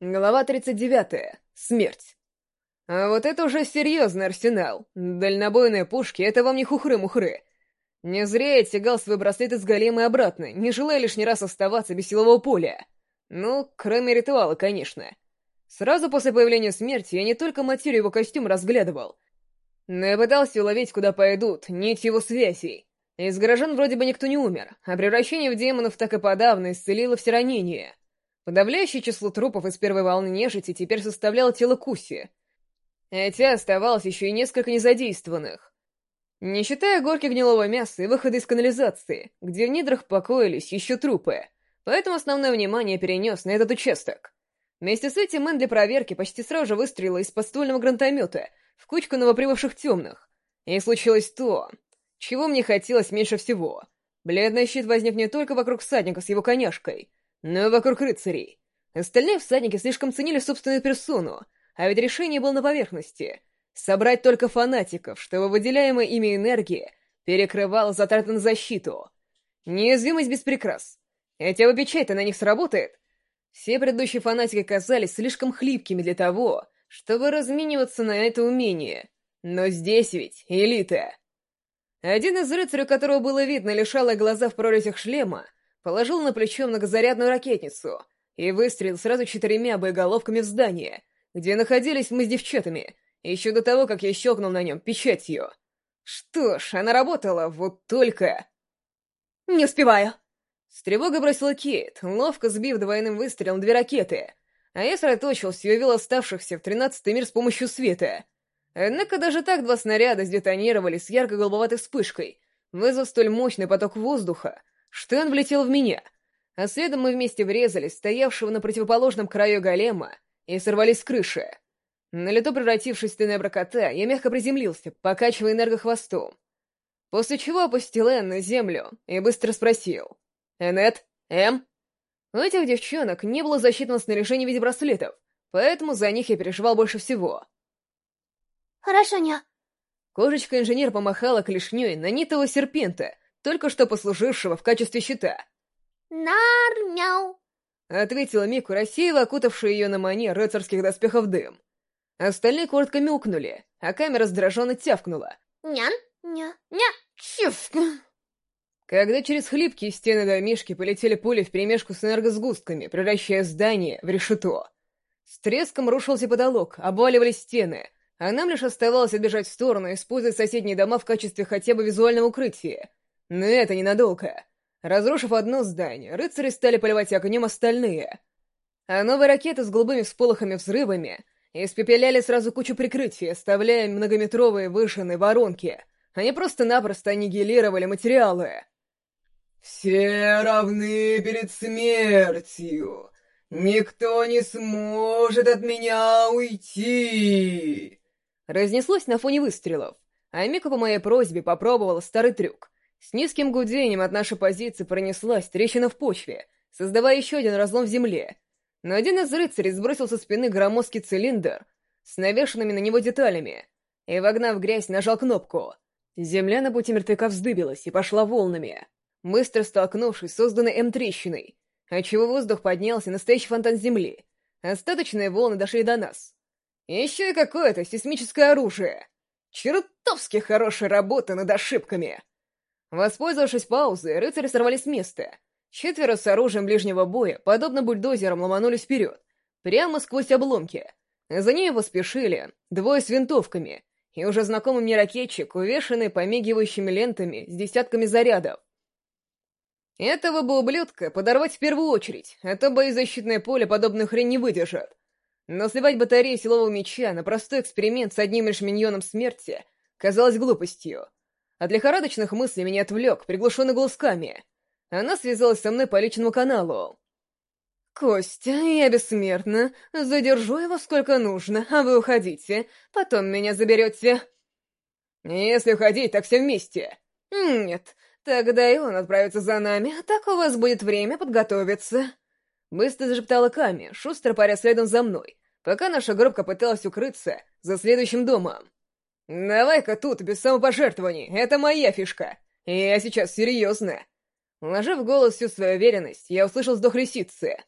Глава 39. Смерть. А вот это уже серьезный арсенал. Дальнобойные пушки — это вам не хухры-мухры. Не зря я тягал свой браслет из голема обратно, не желая лишний раз оставаться без силового поля. Ну, кроме ритуала, конечно. Сразу после появления смерти я не только материю его костюм разглядывал, но и пытался уловить, куда пойдут, нить его связей. Из горожан вроде бы никто не умер, а превращение в демонов так и подавно исцелило все ранения. Подавляющее число трупов из первой волны нежити теперь составляло тело Куси. Хотя оставалось еще и несколько незадействованных. Не считая горки гнилого мяса и выхода из канализации, где в недрах покоились еще трупы, поэтому основное внимание перенес на этот участок. Вместе с этим Мэн для проверки почти сразу же выстрелила из подствольного гранатомета в кучку новоприбывших темных. И случилось то, чего мне хотелось меньше всего. Бледный щит возник не только вокруг всадника с его коняшкой — но вокруг рыцарей. Остальные всадники слишком ценили собственную персону, а ведь решение было на поверхности — собрать только фанатиков, чтобы выделяемая ими энергия перекрывала затраты на защиту. Неуязвимость без прикрас. Хотя бы печать-то на них сработает. Все предыдущие фанатики казались слишком хлипкими для того, чтобы размениваться на это умение. Но здесь ведь элита. Один из рыцарей, которого было видно, лишало глаза в прорезях шлема, положил на плечо многозарядную ракетницу и выстрелил сразу четырьмя боеголовками в здание, где находились мы с девчатами, еще до того, как я щелкнул на нем печатью. Что ж, она работала, вот только... «Не успеваю!» С тревогой бросила Кейт, ловко сбив двойным выстрелом две ракеты, а я сосредоточился и увел оставшихся в тринадцатый мир с помощью света. Однако даже так два снаряда сдетонировали с ярко-голубоватой вспышкой, вызвав столь мощный поток воздуха, он влетел в меня, а следом мы вместе врезались стоявшего на противоположном краю голема и сорвались с крыши. На лету превратившись в тенебра кота, я мягко приземлился, покачивая энергохвостом. После чего опустил Энн на землю и быстро спросил. «Энет? Эм?» У этих девчонок не было защитного снаряжения в виде браслетов, поэтому за них я переживал больше всего. «Хорошо, ня». Кошечка-инженер помахала клешней на нитого серпента, только что послужившего в качестве щита. «Нар-мяу!» — ответила Мику, рассеяла окутавшая ее на манер рыцарских доспехов дым. Остальные коротко мяукнули, а камера раздраженно тявкнула. «Нян, ня, ня, чиф!» Когда через хлипкие стены домишки полетели пули вперемешку с энергосгустками, превращая здание в решето. С треском рушился потолок, обваливались стены, а нам лишь оставалось отбежать в сторону, используя соседние дома в качестве хотя бы визуального укрытия. Но это ненадолго. Разрушив одно здание, рыцари стали поливать огнем остальные. А новые ракеты с голубыми всполохами взрывами испепеляли сразу кучу прикрытия, оставляя многометровые вышины воронки. Они просто-напросто аннигилировали материалы. «Все равны перед смертью. Никто не сможет от меня уйти!» Разнеслось на фоне выстрелов, а Мика по моей просьбе попробовала старый трюк — с низким гудением от нашей позиции пронеслась трещина в почве, создавая еще один разлом в земле. Но один из рыцарей сбросил со спины громоздкий цилиндр с навешанными на него деталями и, вогнав грязь, нажал кнопку. Земля на пути мертвяка вздыбилась и пошла волнами, быстро столкнувшись с созданной М-трещиной, отчего воздух поднялся настоящий фонтан земли. Остаточные волны дошли до нас. Еще и какое-то сейсмическое оружие. Чертовски хорошая работа над ошибками. Воспользовавшись паузой, рыцари сорвались с места. Четверо с оружием ближнего боя, подобно бульдозерам, ломанулись вперед, прямо сквозь обломки. За ними поспешили двое с винтовками и уже знакомый мне ракетчик, увешанный помигивающими лентами с десятками зарядов. Этого бы ублюдка подорвать в первую очередь, а то боезащитное поле подобную хрень не выдержит. Но сливать батарею силового меча на простой эксперимент с одним лишь миньоном смерти казалось глупостью. От лихорадочных мыслей меня отвлек приглушенный голос. Она связалась со мной по личному каналу. «Костя, я бессмертна. Задержу его сколько нужно, а вы уходите. Потом меня заберете». «Если уходить, так все вместе». «Нет, тогда и он отправится за нами, так у вас будет время подготовиться». Быстро зашептала Ками, шустро паря следом за мной, пока наша группа пыталась укрыться за следующим домом. «Давай-ка тут, без самопожертвований, это моя фишка. Я сейчас серьезно». Вложив в голос всю свою уверенность, я услышал вздох лисицы.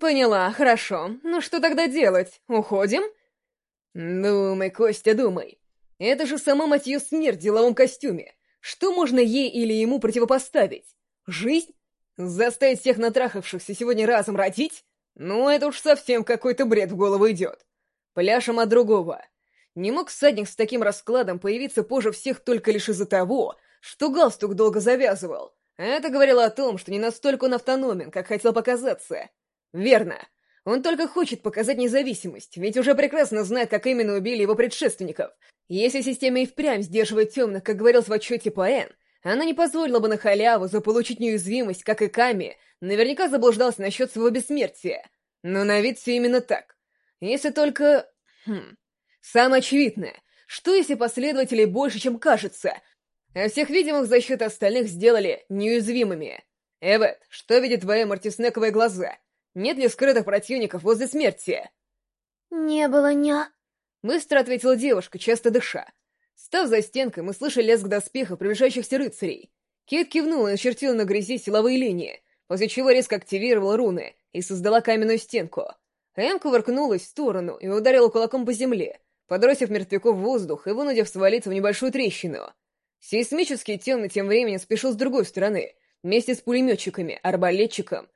Поняла, хорошо. Ну что тогда делать? Уходим? Думай, Костя, думай. Это же сама мать ее смерть в деловом костюме. Что можно ей или ему противопоставить? Жизнь? Заставить всех натрахавшихся сегодня разом родить? Ну, это уж совсем какой-то бред в голову идет. Пляшем от другого. Не мог всадник с таким раскладом появиться позже всех только лишь из-за того, что галстук долго завязывал. Это говорило о том, что не настолько он автономен, как хотел показаться. Верно. Он только хочет показать независимость, ведь уже прекрасно знает, как именно убили его предшественников. Если система и впрямь сдерживает темных, как говорилось в отчете по Н, она не позволила бы на халяву заполучить неуязвимость, как и Ками, наверняка заблуждался насчет своего бессмертия. Но на вид все именно так. Если только... Хм... Самое очевидное, что если последователей больше, чем кажется, а всех видимых за счет остальных сделали неуязвимыми? Эвет, что видит твои мартиснековые глаза? Нет ли скрытых противников возле смерти? «Не было, ня...» Быстро ответила девушка, часто дыша. Став за стенкой, мы слышали лязг доспехов приближающихся рыцарей. Кейт кивнула и начертила на грязи силовые линии, после чего резко активировала руны и создала каменную стенку. Эм кувыркнулась в сторону и ударила кулаком по земле, подбросив мертвяков в воздух и вынудив свалиться в небольшую трещину. Сейсмический темный тем временем спешил с другой стороны, вместе с пулеметчиками, арбалетчиком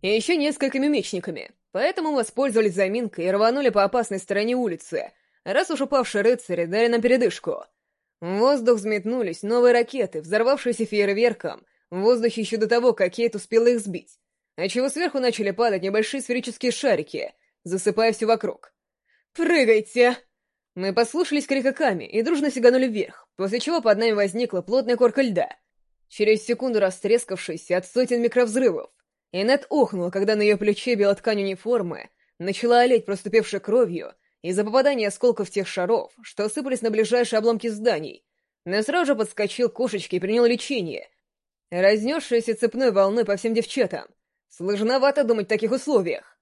и еще несколькими мечниками. Поэтому воспользовались заминкой и рванули по опасной стороне улицы, раз уж упавшие рыцари дали нам передышку. В воздух взметнулись новые ракеты, взорвавшиеся фейерверком, в воздухе еще до того, как Кейт успела их сбить, отчего сверху начали падать небольшие сферические шарики, засыпая все вокруг. «Прыгайте!» Мы послушались крика и дружно сиганули вверх, после чего под нами возникла плотная корка льда, через секунду растрескавшаяся от сотен микровзрывов. Инет охнула, когда на ее плече бела ткань униформы начала олеть проступевшей кровью из-за попадания осколков тех шаров, что осыпались на ближайшие обломки зданий. Но сразу же подскочил кошечки и принял лечение, разнесшееся цепной волной по всем девчатам. Сложновато думать в таких условиях.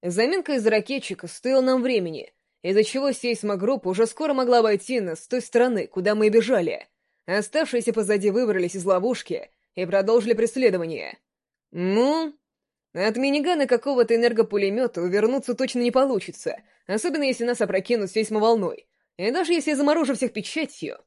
Заминка из ракетчика стоила нам времени — из-за чего сейсмогруппа уже скоро могла обойти нас с той стороны, куда мы и бежали. Оставшиеся позади выбрались из ловушки и продолжили преследование. Ну, от минигана какого-то энергопулемета увернуться точно не получится, особенно если нас опрокинут сейсмоволной. И даже если я заморожу всех печатью,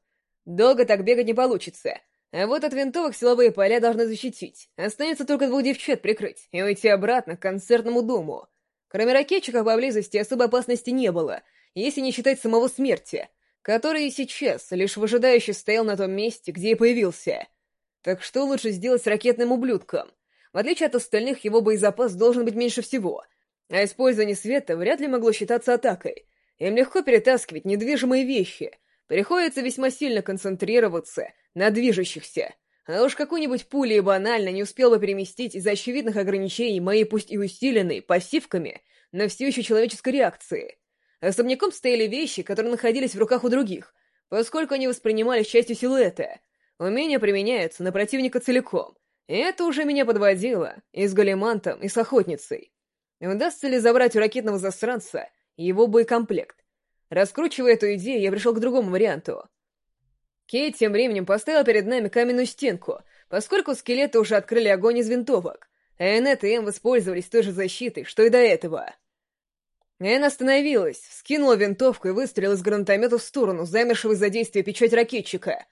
долго так бегать не получится. А вот от винтовок силовые поля должны защитить. Останется только двух девчат прикрыть и уйти обратно к концертному дому — Кроме ракетчиков поблизости особой опасности не было, если не считать самого смерти, который и сейчас лишь выжидающе стоял на том месте, где и появился. Так что лучше сделать с ракетным ублюдком? В отличие от остальных, его боезапас должен быть меньше всего, а использование света вряд ли могло считаться атакой. Им легко перетаскивать недвижимые вещи, приходится весьма сильно концентрироваться на движущихся. А уж какую-нибудь пулю банально не успел бы переместить из-за очевидных ограничений моей пусть и усиленной пассивками на все еще человеческой реакции. Особняком стояли вещи, которые находились в руках у других, поскольку они воспринимались частью силуэта. Умения применяются на противника целиком. Это уже меня подводило и с Галимантом, и с Охотницей. Удастся ли забрать у ракетного засранца его боекомплект? Раскручивая эту идею, я пришел к другому варианту. Кейт тем временем поставила перед нами каменную стенку, поскольку скелеты уже открыли огонь из винтовок, а Энет и Эм воспользовались той же защитой, что и до этого. Эн остановилась, скинула винтовку и выстрелила из гранатомета в сторону, замершего из-за действия печать ракетчика.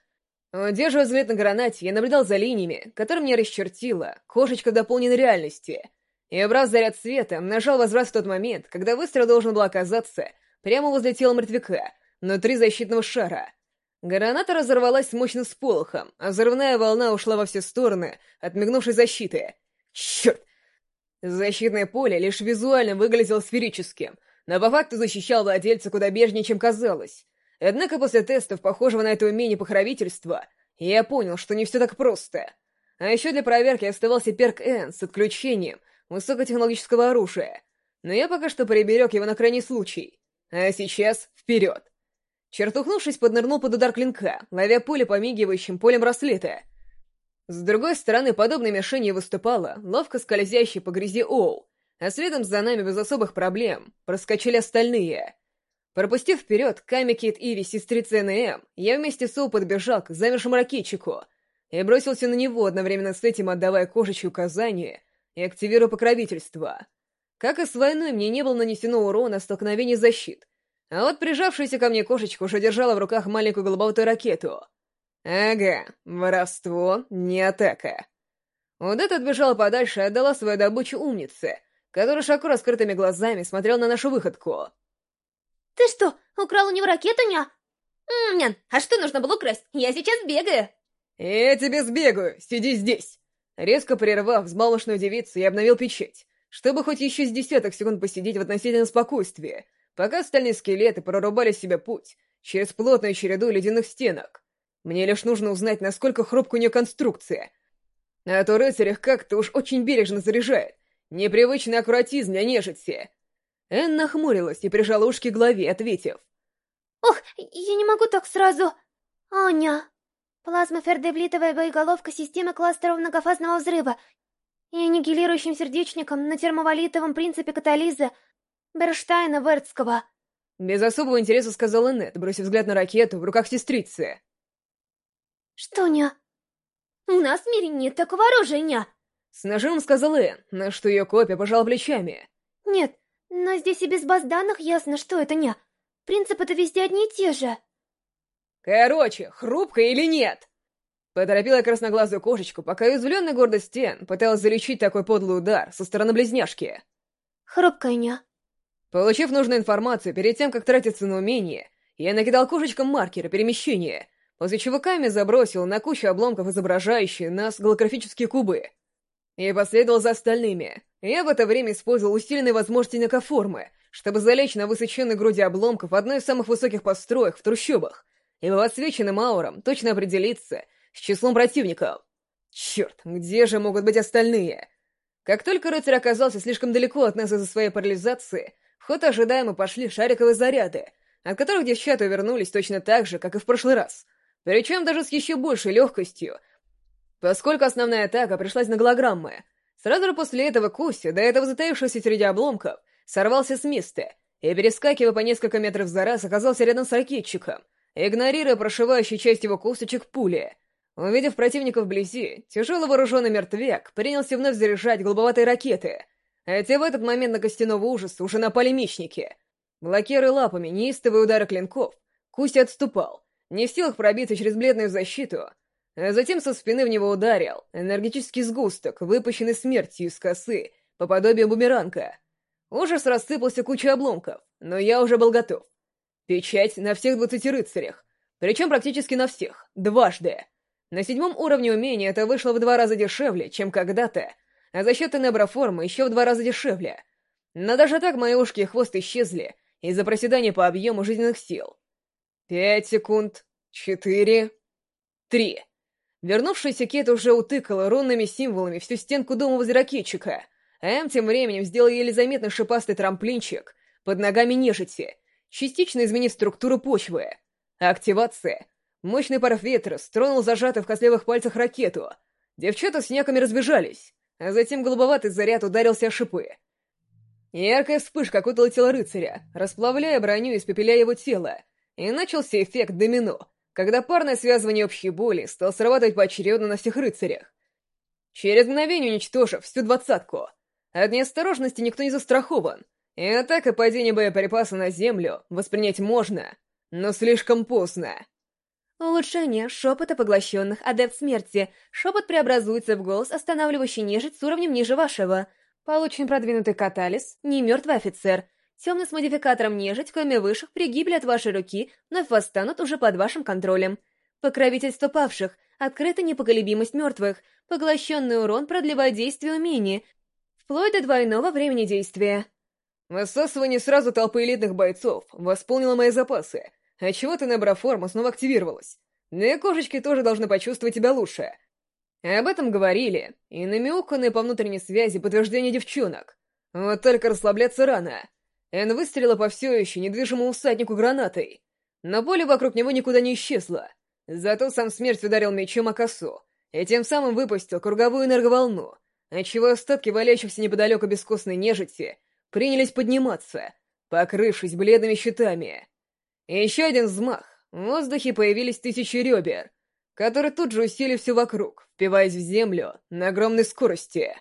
Удерживая взгляд на гранате, я наблюдал за линиями, которым меня расчертила кошечка дополненной реальности, и, образ заряд света, нажал возврат в тот момент, когда выстрел должен был оказаться прямо возле тела мертвяка, внутри защитного шара — Граната разорвалась с мощным сполохом, а взрывная волна ушла во все стороны от мигнувшей защиты. Черт! Защитное поле лишь визуально выглядело сферическим, но по факту защищал владельца куда бежнее, чем казалось. Однако после тестов, похожего на это умение покровительства, я понял, что не все так просто. А еще для проверки оставался перк Н с отключением высокотехнологического оружия. Но я пока что приберег его на крайний случай. А сейчас вперед! Чертухнувшись, поднырнул под удар клинка, ловя пули помигивающим полем браслета. С другой стороны, подобной мишенью выступала ловко скользящий по грязи Оу, а следом за нами без особых проблем проскочили остальные. Пропустив вперед Камикит Иви сестрицы НМ, я вместе с Оу подбежал к замершему ракетчику и бросился на него, одновременно с этим отдавая кошечьи указания и активируя покровительство — Как и с войной, мне не было нанесено урона столкновений защит. А вот прижавшаяся ко мне кошечка уже держала в руках маленькую голубоватую ракету. Ага, воровство, не атака. Удет отбежала подальше и отдала свою добычу умнице, которая широко раскрытыми глазами смотрел на нашу выходку. «Ты что, украл у него ракету, ня?» «Нян, а что нужно было украсть? Я сейчас бегаю!» «Я тебе сбегаю, сиди здесь!» Резко прервав взбалмошную девицу, я обновил печать, чтобы хоть еще с десяток секунд посидеть в относительном спокойствии, пока остальные скелеты прорубали себе путь через плотную череду ледяных стенок. Мне лишь нужно узнать, насколько хрупкая у нее конструкция. А то рыцарь как-то уж очень бережно заряжает. Непривычный аккуратизм для нежити. Энн нахмурилась и прижала ушки к голове, ответив. «Ох, я не могу так сразу. Аня, плазмофердеблитовая боеголовка системы кластеров многофазного взрыва и аннигилирующим сердечником на термовалитовом принципе катализа Берштайна Вертского». Без особого интереса сказала Нет, бросив взгляд на ракету в руках сестрицы. «Что, ня? У нас в мире нет такого оружия, ня!» С нажимом сказала Энн, на что ее копия пожала плечами. «Нет, но здесь и без баз данных ясно, что это, ня. Принципы-то везде одни и те же». «Короче, хрупкая или нет?» Поторопила красноглазую кошечку, пока уязвленный гордость Стен пыталась залечить такой подлый удар со стороны близняшки. «Хрупкая, ня». Получив нужную информацию перед тем, как тратиться на умение, я накидал кошечкам маркеры перемещения, после чего Ками забросил на кучу обломков, изображающие нас голографические кубы. И последовал за остальными. Я в это время использовал усиленные возможности некоформы, чтобы залечь на высоченной груди обломков одной из самых высоких построек в трущобах, и по подсвеченным аурам точно определиться с числом противников. Черт, где же могут быть остальные? Как только рыцарь оказался слишком далеко от нас из-за своей парализации, в ход ожидаемо пошли шариковые заряды, от которых девчата вернулись точно так же, как и в прошлый раз. Причем даже с еще большей легкостью, поскольку основная атака пришлась на голограммы. Сразу же после этого Куси, до этого затаившегося среди обломков, сорвался с места и, перескакивая по несколько метров за раз, оказался рядом с ракетчиком, игнорируя прошивающую часть его косточек пули. Увидев противника вблизи, тяжело вооруженный мертвяк принялся вновь заряжать голубоватые ракеты — Хотя в этот момент на костяного ужаса уже напали мечники. Блокируя лапами неистовые удары клинков, Кусть отступал, не в силах пробиться через бледную защиту, а затем со спины в него ударил энергетический сгусток, выпущенный смертью из косы, по подобию бумеранга. Ужас рассыпался кучей обломков, но я уже был готов. Печать на всех двадцати рыцарях, причем практически на всех, дважды. На седьмом уровне умения это вышло в два раза дешевле, чем когда-то, а за счет энеброформы еще в два раза дешевле. Но даже так мои ушки и хвост исчезли из-за проседания по объему жизненных сил. Пять секунд. Четыре. Три. Вернувшийся Кет уже утыкала рунными символами всю стенку дома возле ракетчика, а Эм тем временем сделал еле заметный шипастый трамплинчик под ногами нежити, частично изменив структуру почвы. Активация. Мощный порыв ветра стронул зажатый в костлевых пальцах ракету. Девчата с няками разбежались а затем голубоватый заряд ударился о шипы. Яркая вспышка окутала рыцаря, расплавляя броню и испепеляя его тело, и начался эффект домино, когда парное связывание общей боли стал срабатывать поочередно на всех рыцарях. Через мгновение уничтожив всю двадцатку. От неосторожности никто не застрахован, и атака падения боеприпаса на землю воспринять можно, но слишком поздно. Улучшение шепота поглощенных адепт смерти. Шепот преобразуется в голос, останавливающий нежить с уровнем ниже вашего. Получен продвинутый катализ, не мертвый офицер. Темный с модификатором нежить, кроме высших, при гибели от вашей руки, вновь восстанут уже под вашим контролем. Покровительство павших, открытая непоколебимость мертвых, поглощенный урон продлевает действие умения, вплоть до двойного времени действия. Высасывание сразу толпы элитных бойцов восполнило мои запасы — а чего ты, набрав форму, снова активировалась? Ну и кошечки тоже должны почувствовать тебя лучше. Об этом говорили, и намеканные по внутренней связи подтверждение девчонок. Вот только расслабляться рано. Эн выстрелила по все еще недвижимому усаднику гранатой. Но поле вокруг него никуда не исчезло. Зато сам смерть ударил мечом о косу, и тем самым выпустил круговую энерговолну, отчего остатки валяющихся неподалеку бескостной нежити принялись подниматься, покрывшись бледными щитами. Еще один взмах. В воздухе появились тысячи ребер, которые тут же усили все вокруг, впиваясь в землю на огромной скорости.